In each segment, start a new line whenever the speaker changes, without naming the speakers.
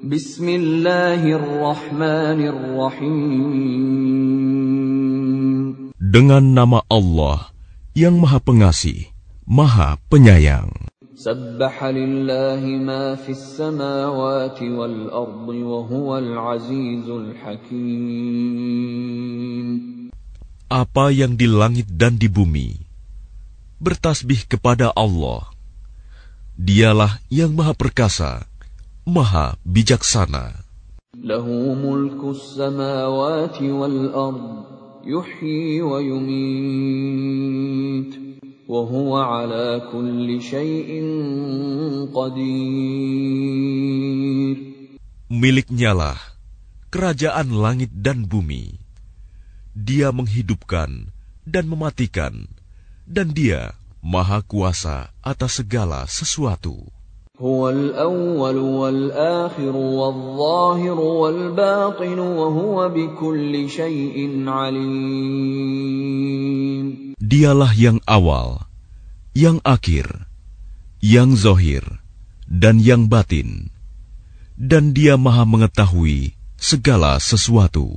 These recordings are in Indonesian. Bismillahirrahmanirrahim.
Dengan nama Allah yang Maha Pengasih, Maha Penyayang. Apa yang di langit dan di bumi bertasbih kepada Allah Dialah yang maha perkasa Maha Bijaksana.
Lahu mulku samawati wal ard, yuhyi kulli syai'in qadir.
Miliknyalah kerajaan langit dan bumi. Dia menghidupkan dan mematikan, dan dia maha kuasa atas segala sesuatu.
هو الأول
Dialah yang awal, yang akhir, yang zohir, dan yang batin. Dan dia maha mengetahui segala sesuatu.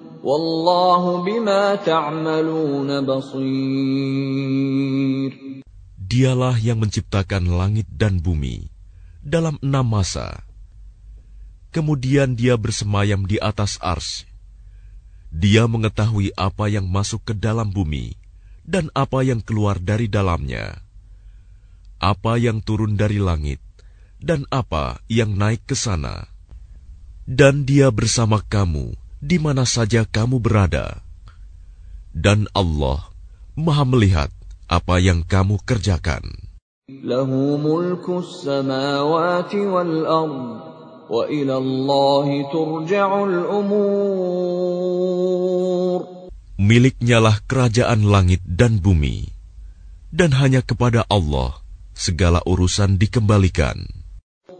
Wallahu bima ta'maluna
Dialah yang menciptakan langit dan bumi dalam enam masa. Kemudian dia bersemayam di atas ars. Dia mengetahui apa yang masuk ke dalam bumi dan apa yang keluar dari dalamnya. Apa yang turun dari langit dan apa yang naik ke sana. Dan dia bersama kamu di mana saja kamu berada. Dan Allah Maha melihat apa yang kamu kerjakan. Miliknya lah kerajaan langit dan bumi dan hanya kepada Allah segala urusan dikembalikan.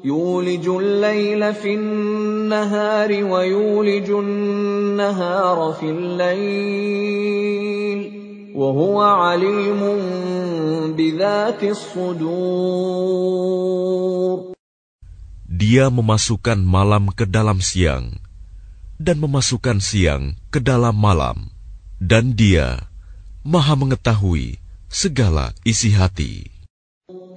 يولج الليل في النهار ويولج النهار في الليل وهو عليم بذات الصدور
Dia memasukkan malam ke dalam siang dan memasukkan siang ke dalam malam dan dia maha mengetahui segala isi hati.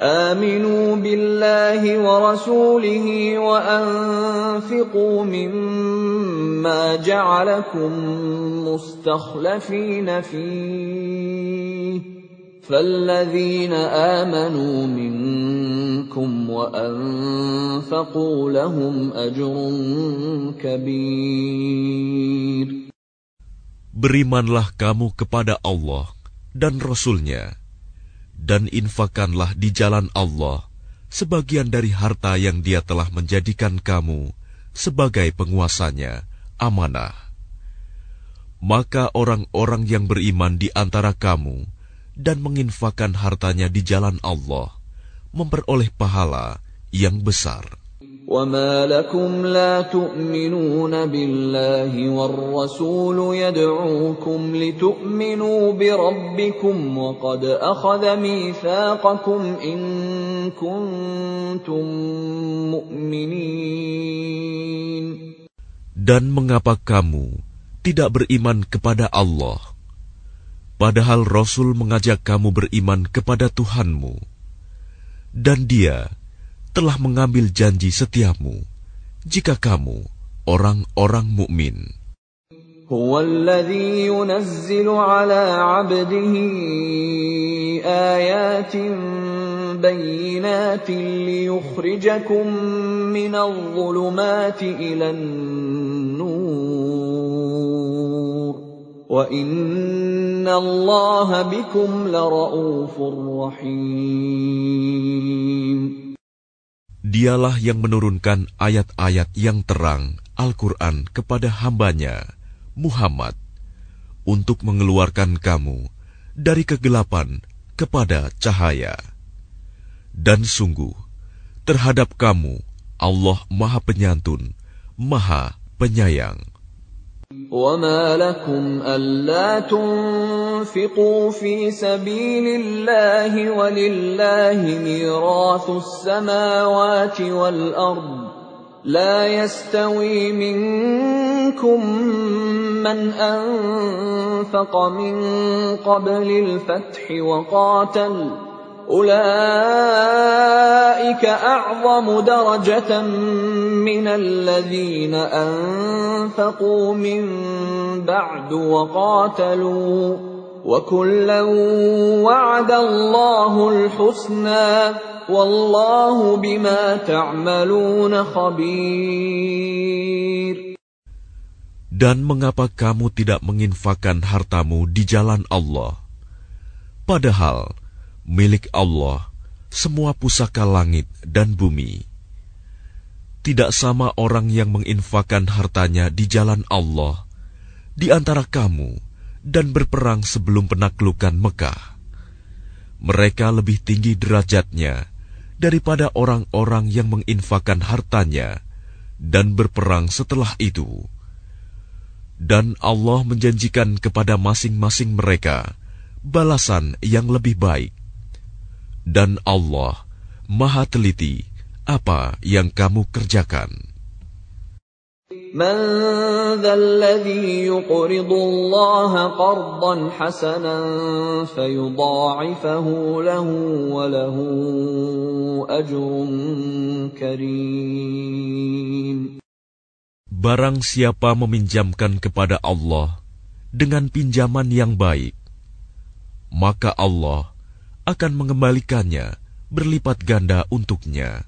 امنوا بالله ورسوله وانفقوا مما جعلكم مستخلفين فيه فالذين امنوا منكم وانفقوا لهم اجر
كبير Berimanlah kamu kepada Allah dan rasul رسولنا dan infakanlah di jalan Allah sebagian dari harta yang Dia telah menjadikan kamu sebagai penguasanya, amanah. Maka orang-orang yang beriman di antara kamu dan menginfakan hartanya di jalan Allah memperoleh pahala yang besar.
وما لكم لا تؤمنون بالله والرسول يدعوكم لتؤمنوا بربكم وقد اخذ ميثاقكم ان كنتم مؤمنين
Dan mengapa kamu tidak beriman kepada Allah padahal Rasul mengajak kamu beriman kepada Tuhanmu dan dia telah mengambil janji setiamu jika kamu orang-orang mukmin.
هو الذي ينزل على عبده آيات بينات ليخرجكم من الظلمات إلى النور وإن الله بكم لرؤوف رحيم
Dialah yang menurunkan ayat-ayat yang terang Al-Quran kepada hambanya, Muhammad, untuk mengeluarkan kamu dari kegelapan kepada cahaya. Dan sungguh, terhadap kamu Allah Maha Penyantun, Maha Penyayang.
تنفقوا في سبيل الله ولله ميراث السماوات والارض لا يستوي منكم من انفق من قبل الفتح وقاتل اولئك اعظم درجه من الذين انفقوا من بعد وقاتلوا Dan
mengapa kamu tidak menginfakkan hartamu di jalan Allah? Padahal milik Allah semua pusaka langit dan bumi. Tidak sama orang yang menginfakkan hartanya di jalan Allah di antara kamu dan berperang sebelum penaklukan Mekah. Mereka lebih tinggi derajatnya daripada orang-orang yang menginfakan hartanya dan berperang setelah itu. Dan Allah menjanjikan kepada masing-masing mereka balasan yang lebih baik. Dan Allah Maha Teliti apa yang kamu kerjakan. من Barang siapa meminjamkan kepada Allah dengan pinjaman yang baik, maka Allah akan mengembalikannya berlipat ganda untuknya.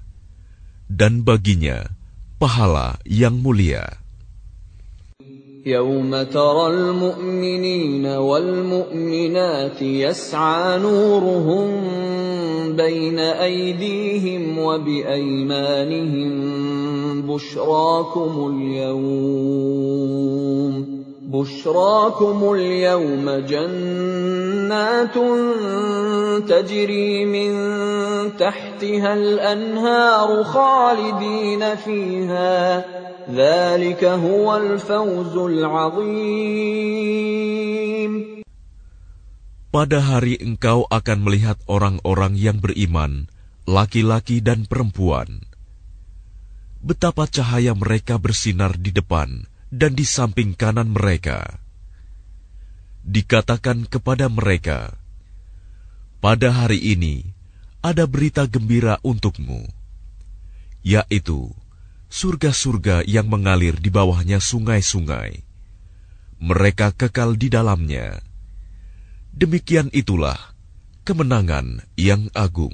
Dan baginya, pahala yang mulia.
يوم ترى المؤمنين والمؤمنات يسعى نورهم بين أيديهم وبأيمانهم بشراكم اليوم بشراكم اليوم جنات تجري من تحتها الانهار خالدين فيها ذلك هو الفوز العظيم
Pada hari engkau akan melihat orang-orang yang beriman, laki-laki dan perempuan. Betapa cahaya mereka bersinar di depan, dan di samping kanan mereka. Dikatakan kepada mereka, "Pada hari ini ada berita gembira untukmu, yaitu surga-surga yang mengalir di bawahnya sungai-sungai. Mereka kekal di dalamnya." Demikian itulah kemenangan yang agung.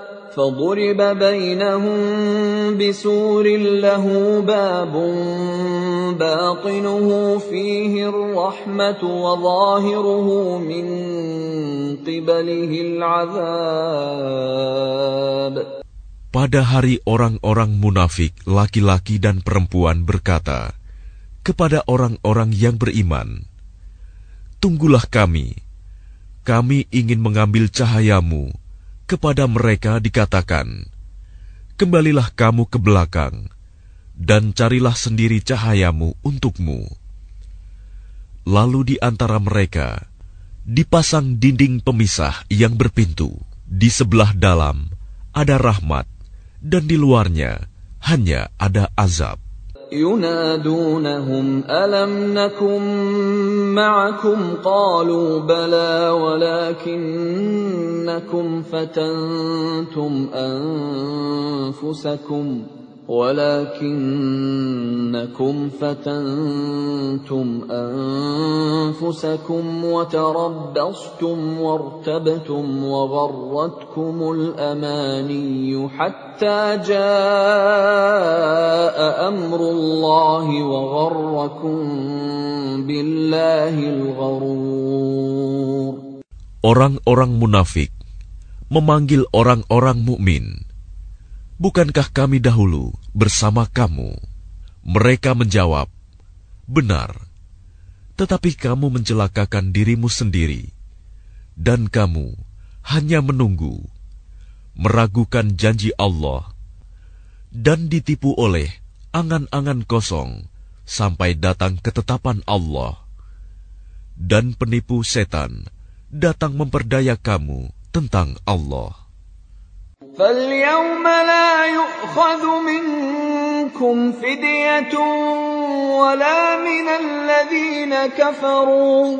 فضرب بينهم بسور له باب باطنه فيه الرحمة وظاهره من قبله العذاب
Pada hari orang-orang munafik, laki-laki dan perempuan berkata kepada orang-orang yang beriman, Tunggulah kami, kami ingin mengambil cahayamu kepada mereka dikatakan, "Kembalilah kamu ke belakang dan carilah sendiri cahayamu untukmu." Lalu di antara mereka dipasang dinding pemisah yang berpintu. Di sebelah dalam ada rahmat dan di luarnya hanya ada azab.
معكم قالوا بلى ولكنكم فتنتم انفسكم ولكنكم فتنتم انفسكم وتربصتم وارتبتم وغرتكم الاماني حتى جاء امر الله وغركم بالله الغرور
Orang-orang munafik memanggil orang-orang mukmin Bukankah kami dahulu bersama kamu? Mereka menjawab, "Benar, tetapi kamu mencelakakan dirimu sendiri, dan kamu hanya menunggu, meragukan janji Allah, dan ditipu oleh angan-angan kosong sampai datang ketetapan Allah, dan penipu setan datang memperdaya kamu tentang Allah."
فاليوم لا يؤخذ منكم فدية ولا من الذين كفروا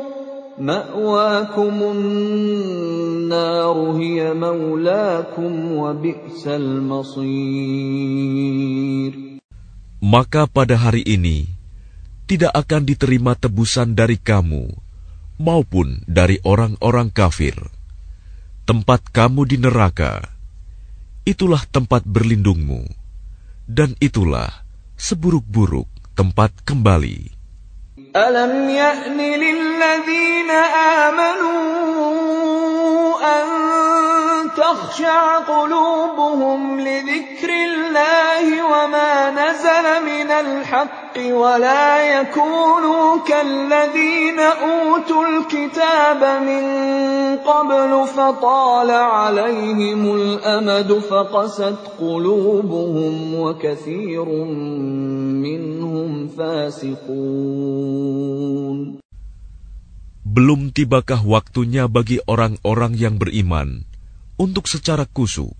مأواكم النار هي مولاكم وبئس المصير
Maka pada hari ini tidak akan diterima tebusan dari kamu maupun dari orang-orang kafir. Tempat kamu di neraka itulah tempat berlindungmu, dan itulah seburuk-buruk tempat kembali.
Alam ya'ni lilladzina amanu تَخْشَعُ قُلُوبُهُمْ لِذِكْرِ اللَّهِ وَمَا نَزَلَ مِنَ الْحَقِّ وَلَا يَكُونُوا كَالَّذِينَ أُوتُوا الْكِتَابَ مِن قَبْلُ فَطَالَ عَلَيْهِمُ الْأَمَدُ فَقَسَتْ قُلُوبُهُمْ وَكَثِيرٌ مِّنْهُمْ فَاسِقُونَ
Belum tibakah waktunya bagi orang-orang yang beriman untuk secara kusuk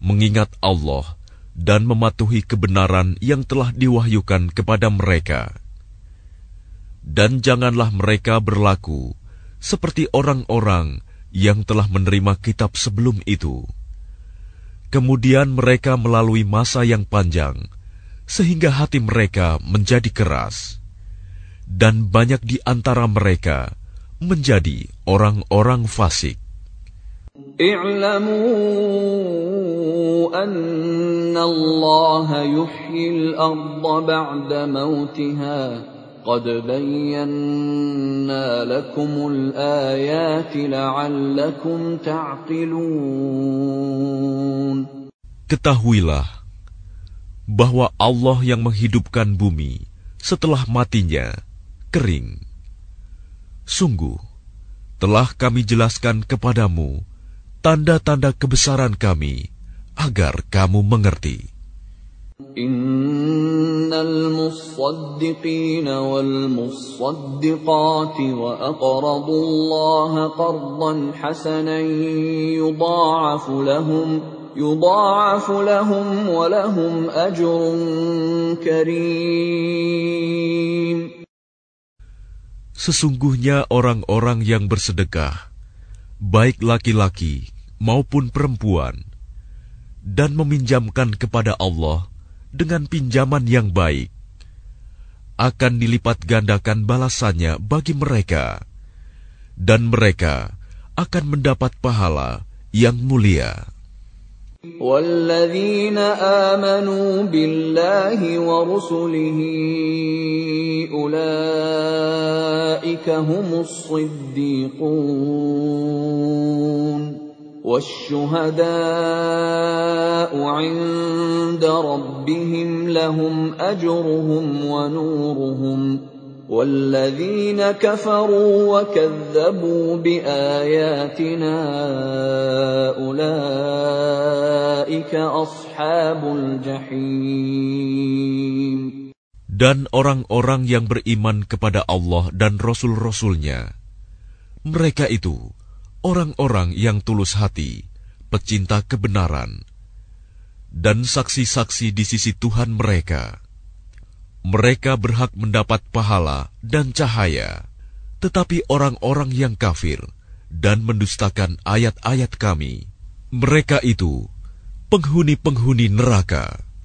mengingat Allah dan mematuhi kebenaran yang telah diwahyukan kepada mereka. Dan janganlah mereka berlaku seperti orang-orang yang telah menerima kitab sebelum itu. Kemudian mereka melalui masa yang panjang, sehingga hati mereka menjadi keras, dan banyak di antara mereka menjadi orang-orang fasik.
Ketahuilah
bahwa Allah yang menghidupkan bumi setelah matinya kering. Sungguh, telah kami jelaskan kepadamu tanda-tanda kebesaran kami agar kamu mengerti.
Innal musaddiqina wal musaddiqati wa aqradullaha qardan hasanan yudha'afu lahum yudha'afu lahum wa lahum ajrun
karim Sesungguhnya orang-orang yang bersedekah baik laki-laki maupun perempuan, dan meminjamkan kepada Allah dengan pinjaman yang baik, akan dilipat gandakan balasannya bagi mereka, dan mereka akan mendapat pahala yang mulia.
والذين آمنوا بالله ورسله أولئك هم الصديقون والشهداء عند ربهم لهم اجرهم ونورهم والذين كفروا وكذبوا باياتنا اولئك اصحاب الجحيم
Dan orang-orang yang beriman kepada Allah dan Rasul-Rasulnya, mereka itu orang-orang yang tulus hati, pecinta kebenaran, dan saksi-saksi di sisi Tuhan mereka. Mereka berhak mendapat pahala dan cahaya, tetapi orang-orang yang kafir dan mendustakan ayat-ayat Kami, mereka itu penghuni-penghuni neraka.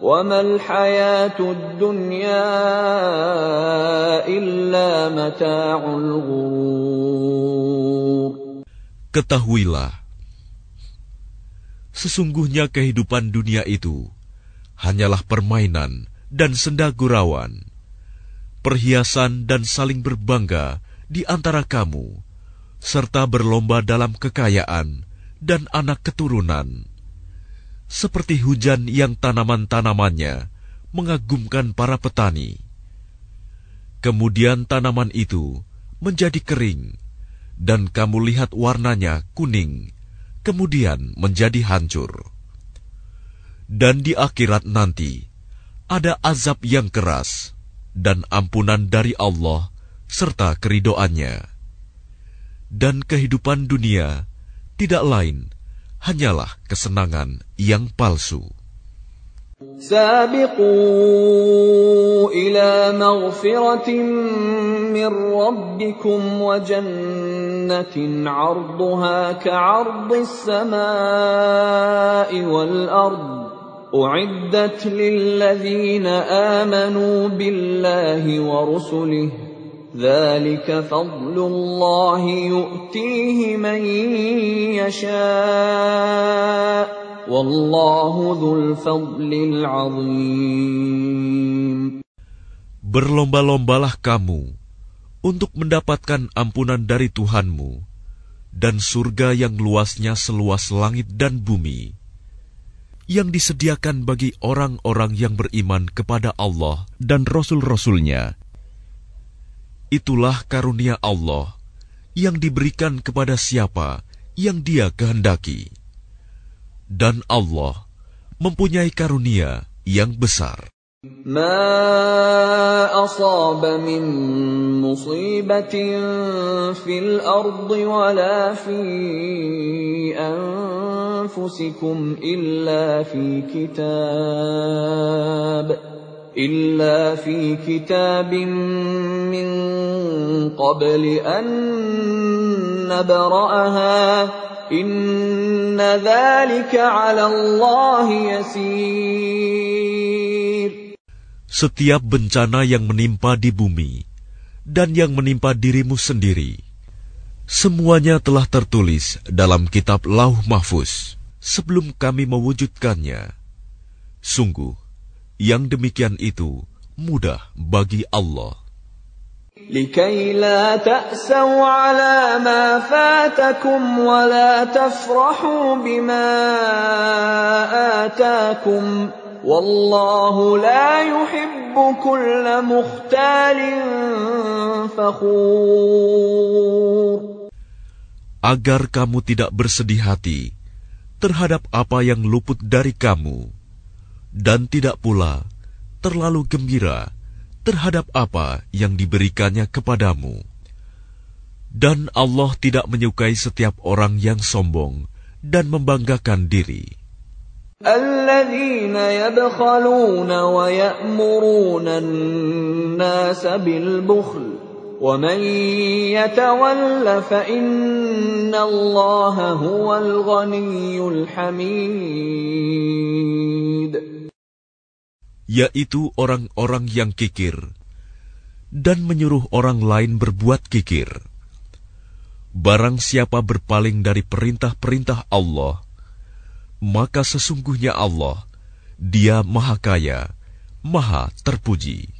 Ketahuilah,
sesungguhnya kehidupan dunia itu hanyalah permainan dan senda gurauan, perhiasan dan saling berbangga di antara kamu, serta berlomba dalam kekayaan dan anak keturunan seperti hujan yang tanaman-tanamannya mengagumkan para petani. Kemudian tanaman itu menjadi kering, dan kamu lihat warnanya kuning, kemudian menjadi hancur. Dan di akhirat nanti ada azab yang keras dan ampunan dari Allah serta keridoannya. Dan kehidupan dunia tidak lain hanyalah kesenangan yang palsu.
سابقوا إلى مغفرة من ربكم وجنة عرضها كعرض السماء والأرض أعدت للذين آمنوا بالله ورسله ذلك فضل الله يؤتيه من يشاء والله ذو الفضل العظيم
Berlomba-lombalah kamu untuk mendapatkan ampunan dari Tuhanmu dan surga yang luasnya seluas langit dan bumi yang disediakan bagi orang-orang yang beriman kepada Allah dan Rasul-Rasulnya Itulah karunia Allah yang diberikan kepada siapa yang Dia kehendaki, dan Allah mempunyai karunia yang besar.
ما من في ولا في في كتاب في من قبل أن نبرأها إن ذلك على الله
يسير Setiap bencana yang menimpa di bumi dan yang menimpa dirimu sendiri, semuanya telah tertulis dalam kitab Lauh Mahfuz sebelum kami mewujudkannya. Sungguh, yang demikian itu mudah bagi Allah.
لكي لا تأسوا على ما فاتكم ولا تفرحوا بما آتاكم والله لا يحب كل مختال فخور
Agar kamu tidak bersedih hati terhadap apa yang luput dari kamu dan tidak pula terlalu gembira terhadap apa yang diberikannya kepadamu. Dan Allah tidak menyukai setiap orang yang sombong dan membanggakan diri yaitu orang-orang yang kikir, dan menyuruh orang lain berbuat kikir. Barang siapa berpaling dari perintah-perintah Allah, maka sesungguhnya Allah, Dia Maha Kaya, Maha Terpuji.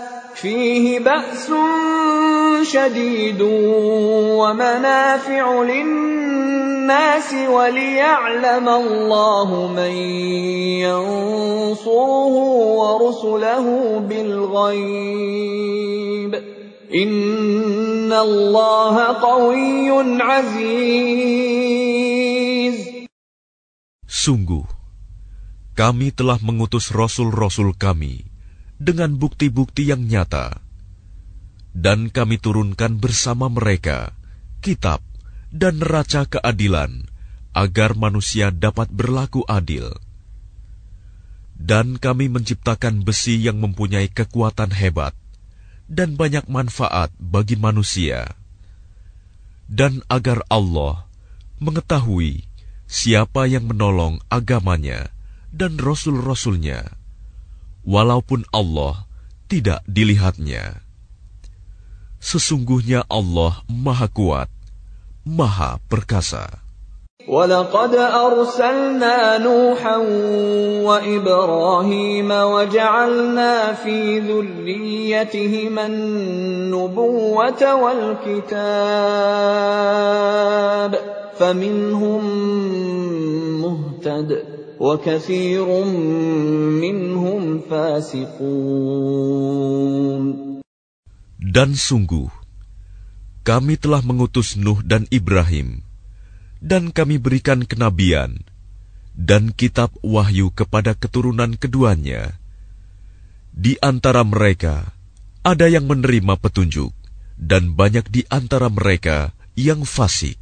فيه بأس شديد ومنافع للناس وليعلم الله من ينصره ورسله بالغيب إن الله قوي عزيز
Sungguh, kami telah mengutus rasul-rasul kami dengan bukti-bukti yang nyata, dan kami turunkan bersama mereka kitab dan neraca keadilan, agar manusia dapat berlaku adil. Dan kami menciptakan besi yang mempunyai kekuatan hebat dan banyak manfaat bagi manusia, dan agar Allah mengetahui siapa yang menolong agamanya dan rasul-rasulnya walaupun Allah tidak dilihatnya. Sesungguhnya Allah Maha Kuat, Maha Perkasa.
ولقد أرسلنا نوحا وإبراهيم وجعلنا في ذريتهما النبوة والكتاب فمنهم مهتد
dan sungguh, kami telah mengutus Nuh dan Ibrahim, dan kami berikan kenabian dan kitab wahyu kepada keturunan keduanya. Di antara mereka ada yang menerima petunjuk, dan banyak di antara mereka yang fasik.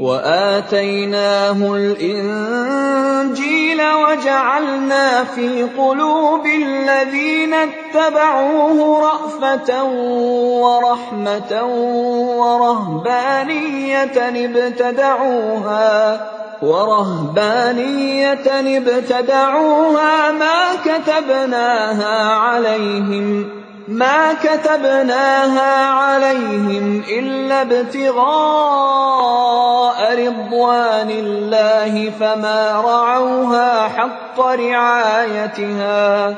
واتيناه الانجيل وجعلنا في قلوب الذين اتبعوه رافه ورحمه ورهبانيه ابتدعوها ورهبانيه ابتدعوها ما كتبناها عليهم ما كتبناها عليهم إلا ابتغاء رضوان الله فما رعوها حق رعايتها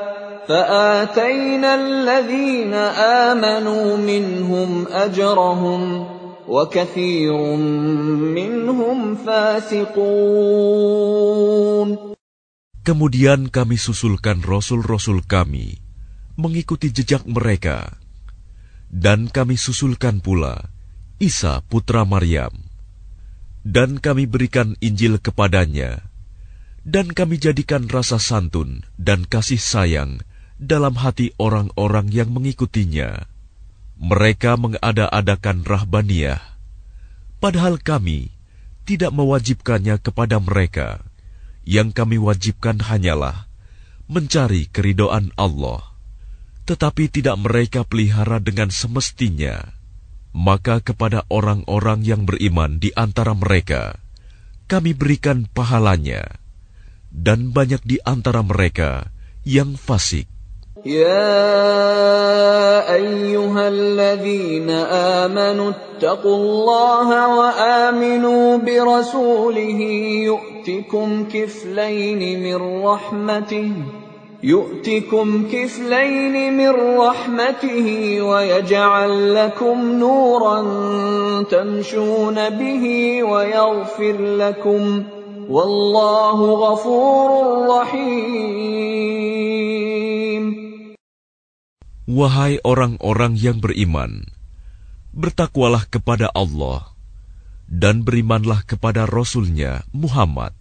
فآتينا الذين آمنوا منهم أجرهم وكثير منهم فاسقون
Kemudian kami susulkan rasul-rasul kami mengikuti jejak mereka. Dan kami susulkan pula Isa putra Maryam. Dan kami berikan Injil kepadanya. Dan kami jadikan rasa santun dan kasih sayang dalam hati orang-orang yang mengikutinya. Mereka mengada-adakan rahbaniah, padahal kami tidak mewajibkannya kepada mereka. Yang kami wajibkan hanyalah mencari keridoan Allah tetapi tidak mereka pelihara dengan semestinya, maka kepada orang-orang yang beriman di antara mereka, kami berikan pahalanya, dan banyak di antara mereka yang fasik.
يا أيها الذين آمنوا اتقوا الله وآمنوا برسوله يؤتكم كفلين من رحمته يؤتكم كفلين من رحمته ويجعل لكم نورا تمشون به ويغفر لكم والله غفور
رحيم Wahai orang-orang yang beriman, bertakwalah kepada Allah dan berimanlah kepada Rasulnya Muhammad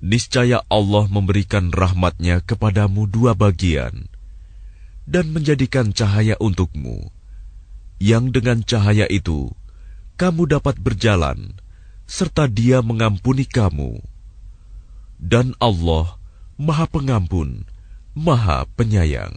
niscaya Allah memberikan rahmatnya kepadamu dua bagian dan menjadikan cahaya untukmu yang dengan cahaya itu kamu dapat berjalan serta dia mengampuni kamu dan Allah maha pengampun maha penyayang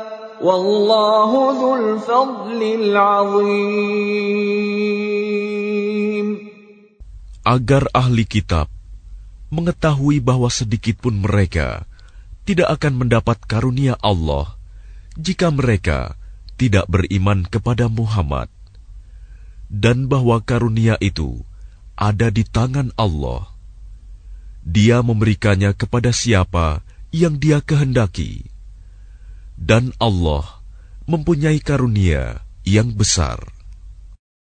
Wallahu fadlil azim.
Agar ahli kitab mengetahui bahwa sedikitpun mereka tidak akan mendapat karunia Allah jika mereka tidak beriman kepada Muhammad dan bahwa karunia itu ada di tangan Allah. Dia memberikannya kepada siapa yang Dia kehendaki dan Allah mempunyai karunia yang besar.